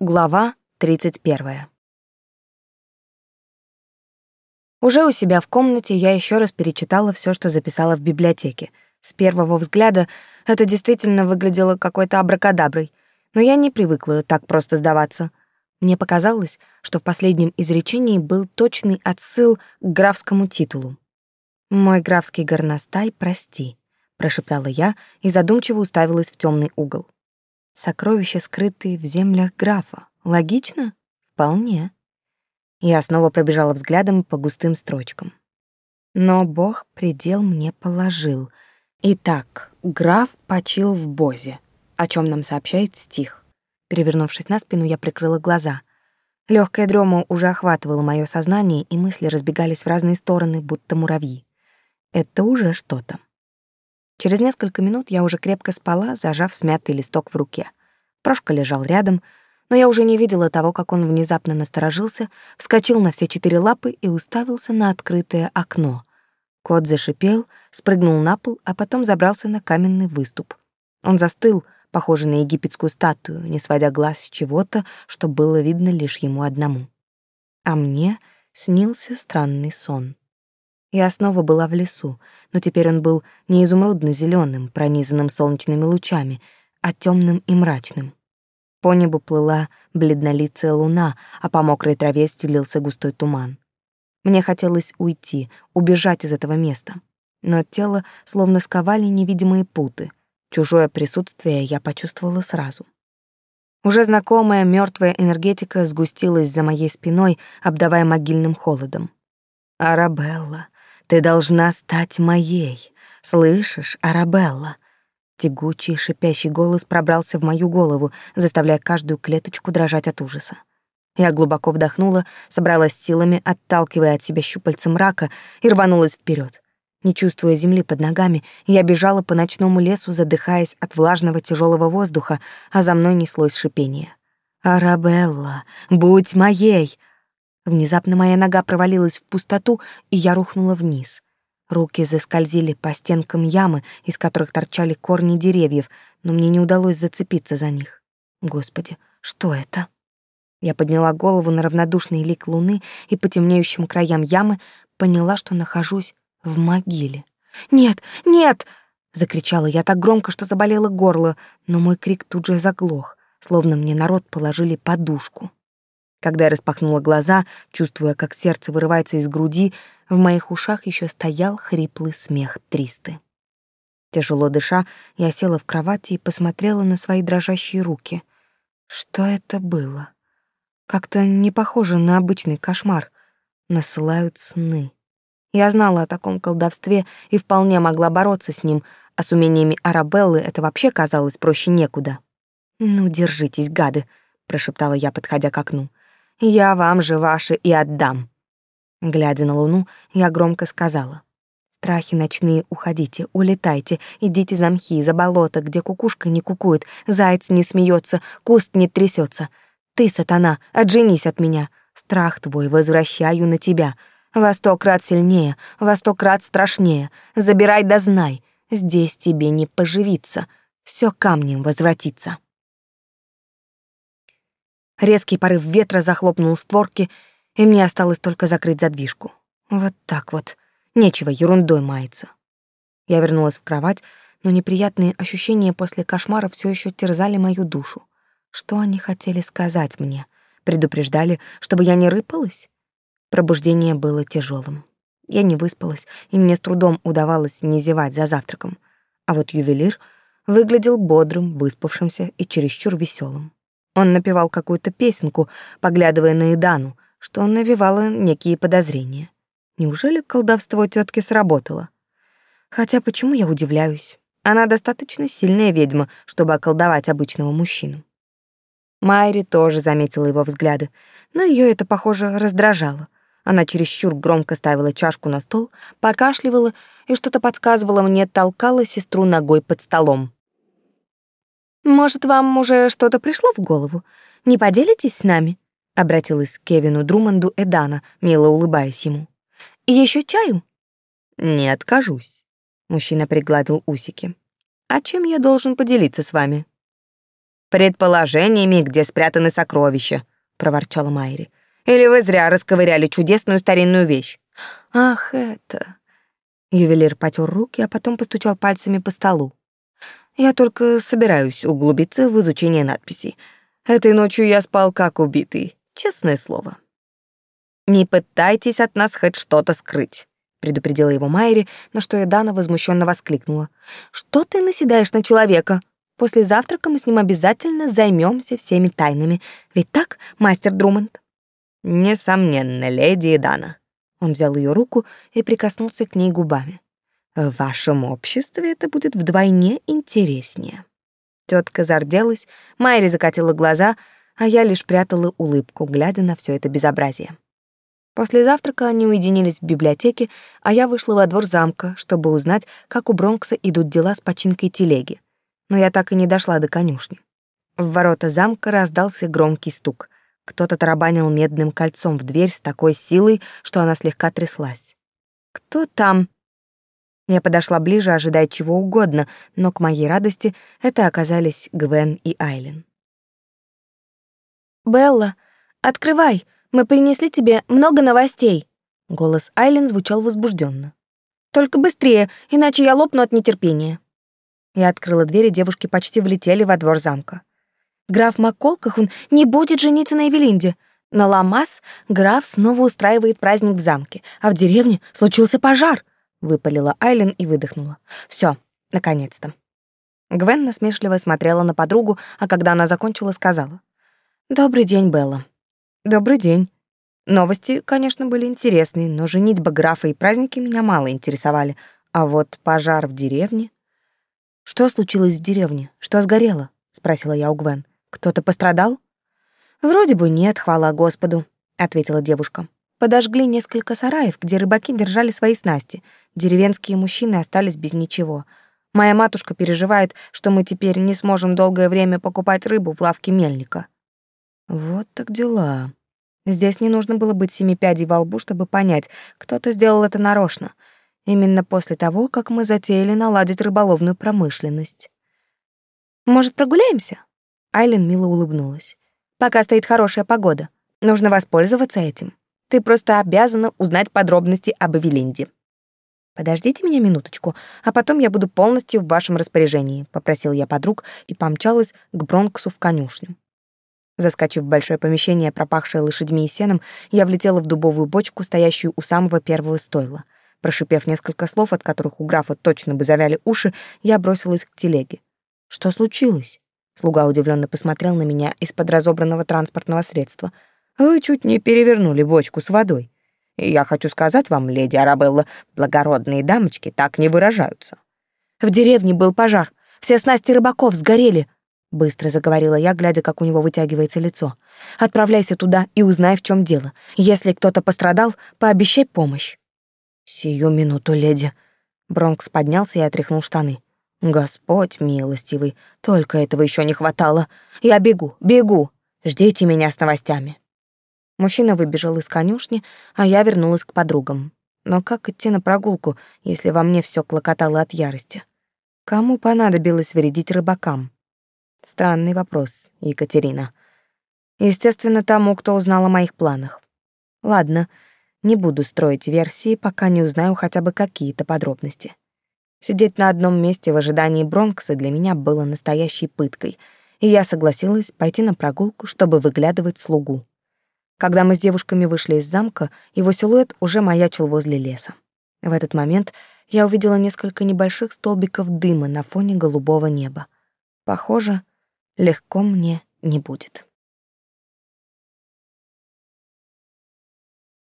Глава 31. Уже у себя в комнате я еще раз перечитала все, что записала в библиотеке. С первого взгляда это действительно выглядело какой-то абракадаброй, но я не привыкла так просто сдаваться. Мне показалось, что в последнем изречении был точный отсыл к графскому титулу. «Мой графский горностай, прости», — прошептала я и задумчиво уставилась в темный угол. Сокровища, скрытые в землях графа. Логично? Вполне. Я снова пробежала взглядом по густым строчкам. Но Бог предел мне положил. Итак, граф почил в Бозе, о чем нам сообщает стих. Перевернувшись на спину, я прикрыла глаза. Легкая дрема уже охватывала мое сознание, и мысли разбегались в разные стороны, будто муравьи. Это уже что-то. Через несколько минут я уже крепко спала, зажав смятый листок в руке. Прошка лежал рядом, но я уже не видела того, как он внезапно насторожился, вскочил на все четыре лапы и уставился на открытое окно. Кот зашипел, спрыгнул на пол, а потом забрался на каменный выступ. Он застыл, похожий на египетскую статую, не сводя глаз с чего-то, что было видно лишь ему одному. А мне снился странный сон. Я снова была в лесу, но теперь он был не изумрудно зеленым пронизанным солнечными лучами, а темным и мрачным. По небу плыла бледнолицая луна, а по мокрой траве стелился густой туман. Мне хотелось уйти, убежать из этого места. Но тело словно сковали невидимые путы. Чужое присутствие я почувствовала сразу. Уже знакомая мертвая энергетика сгустилась за моей спиной, обдавая могильным холодом. «Арабелла, ты должна стать моей. Слышишь, Арабелла?» Тягучий, шипящий голос пробрался в мою голову, заставляя каждую клеточку дрожать от ужаса. Я глубоко вдохнула, собралась силами, отталкивая от себя щупальца мрака, и рванулась вперед. Не чувствуя земли под ногами, я бежала по ночному лесу, задыхаясь от влажного тяжелого воздуха, а за мной неслось шипение. «Арабелла, будь моей!» Внезапно моя нога провалилась в пустоту, и я рухнула вниз. Руки заскользили по стенкам ямы, из которых торчали корни деревьев, но мне не удалось зацепиться за них. Господи, что это? Я подняла голову на равнодушный лик луны и по темнеющим краям ямы поняла, что нахожусь в могиле. «Нет, нет!» — закричала я так громко, что заболело горло, но мой крик тут же заглох, словно мне народ положили подушку. Когда я распахнула глаза, чувствуя, как сердце вырывается из груди, в моих ушах еще стоял хриплый смех Тристы. Тяжело дыша, я села в кровати и посмотрела на свои дрожащие руки. Что это было? Как-то не похоже на обычный кошмар. Насылают сны. Я знала о таком колдовстве и вполне могла бороться с ним, а с умениями Арабеллы это вообще казалось проще некуда. «Ну, держитесь, гады», — прошептала я, подходя к окну. Я вам же ваши и отдам. Глядя на луну, я громко сказала: Страхи ночные, уходите, улетайте, идите за мхи, за болото, где кукушка не кукует, заяц не смеется, куст не трясется. Ты, сатана, отженись от меня. Страх твой возвращаю на тебя. Во сто крат сильнее, во сто крат страшнее. Забирай да знай, здесь тебе не поживиться, все камнем возвратится. Резкий порыв ветра захлопнул створки, и мне осталось только закрыть задвижку. Вот так вот. Нечего ерундой маяться. Я вернулась в кровать, но неприятные ощущения после кошмара все еще терзали мою душу. Что они хотели сказать мне? Предупреждали, чтобы я не рыпалась? Пробуждение было тяжелым. Я не выспалась, и мне с трудом удавалось не зевать за завтраком. А вот ювелир выглядел бодрым, выспавшимся и чересчур веселым. Он напевал какую-то песенку, поглядывая на Идану, что навевало некие подозрения. Неужели колдовство тетки сработало? Хотя почему я удивляюсь? Она достаточно сильная ведьма, чтобы околдовать обычного мужчину. Майри тоже заметила его взгляды, но ее это, похоже, раздражало. Она чересчур громко ставила чашку на стол, покашливала и что-то подсказывала мне, толкала сестру ногой под столом. Может, вам уже что-то пришло в голову? Не поделитесь с нами?» — обратилась к Кевину Друманду Эдана, мило улыбаясь ему. «И еще чаю?» «Не откажусь», — мужчина пригладил усики. «А чем я должен поделиться с вами?» предположениями, где спрятаны сокровища, проворчала Майри. Или вы зря расковыряли чудесную старинную вещь? Ах, это. Ювелир потер руки, а потом постучал пальцами по столу. Я только собираюсь углубиться в изучение надписей. Этой ночью я спал как убитый, честное слово. Не пытайтесь от нас хоть что-то скрыть, предупредила его Майри, на что Эдана возмущенно воскликнула. Что ты наседаешь на человека? После завтрака мы с ним обязательно займемся всеми тайнами. Ведь так, мастер Друмонд? Несомненно, леди Эдана. Он взял ее руку и прикоснулся к ней губами. В вашем обществе это будет вдвойне интереснее. Тетка зарделась, Майри закатила глаза, а я лишь прятала улыбку, глядя на все это безобразие. После завтрака они уединились в библиотеке, а я вышла во двор замка, чтобы узнать, как у Бронкса идут дела с починкой телеги. Но я так и не дошла до конюшни. В ворота замка раздался громкий стук. Кто-то тарабанил медным кольцом в дверь с такой силой, что она слегка тряслась. «Кто там?» Я подошла ближе, ожидая чего угодно, но к моей радости это оказались Гвен и Айлен. «Белла, открывай!» Мы принесли тебе много новостей. Голос Айлен звучал возбужденно. Только быстрее, иначе я лопну от нетерпения. Я открыла дверь, и девушки почти влетели во двор замка. Граф Макколкахун не будет жениться на Эвелинде. На Ламас граф снова устраивает праздник в замке, а в деревне случился пожар. Выпалила Айлен и выдохнула. Все, наконец-то. Гвен насмешливо смотрела на подругу, а когда она закончила, сказала. «Добрый день, Белла. Добрый день. Новости, конечно, были интересные, но женитьба графа и праздники меня мало интересовали. А вот пожар в деревне... Что случилось в деревне? Что сгорело? Спросила я у Гвен. Кто-то пострадал? Вроде бы нет, хвала Господу, ответила девушка. Подожгли несколько сараев, где рыбаки держали свои снасти. Деревенские мужчины остались без ничего. Моя матушка переживает, что мы теперь не сможем долгое время покупать рыбу в лавке мельника. Вот так дела. Здесь не нужно было быть семи пядей во лбу, чтобы понять, кто-то сделал это нарочно. Именно после того, как мы затеяли наладить рыболовную промышленность. «Может, прогуляемся?» Айлен мило улыбнулась. «Пока стоит хорошая погода. Нужно воспользоваться этим. Ты просто обязана узнать подробности об Эвелинде». «Подождите меня минуточку, а потом я буду полностью в вашем распоряжении», — попросил я подруг и помчалась к Бронксу в конюшню. Заскочив в большое помещение, пропахшее лошадьми и сеном, я влетела в дубовую бочку, стоящую у самого первого стойла. Прошипев несколько слов, от которых у графа точно бы завяли уши, я бросилась к телеге. «Что случилось?» Слуга удивленно посмотрел на меня из-под разобранного транспортного средства. «Вы чуть не перевернули бочку с водой. Я хочу сказать вам, леди Арабелла, благородные дамочки так не выражаются». «В деревне был пожар. Все снасти рыбаков сгорели», Быстро заговорила я, глядя, как у него вытягивается лицо. Отправляйся туда и узнай, в чем дело. Если кто-то пострадал, пообещай помощь. Сию минуту, леди. Бронкс поднялся и отряхнул штаны. Господь милостивый, только этого еще не хватало. Я бегу, бегу. Ждите меня с новостями. Мужчина выбежал из конюшни, а я вернулась к подругам. Но как идти на прогулку, если во мне все клокотало от ярости? Кому понадобилось вредить рыбакам? Странный вопрос, Екатерина. Естественно, тому, кто узнал о моих планах. Ладно, не буду строить версии, пока не узнаю хотя бы какие-то подробности. Сидеть на одном месте в ожидании Бронкса для меня было настоящей пыткой, и я согласилась пойти на прогулку, чтобы выглядывать слугу. Когда мы с девушками вышли из замка, его силуэт уже маячил возле леса. В этот момент я увидела несколько небольших столбиков дыма на фоне голубого неба. Похоже, легко мне не будет.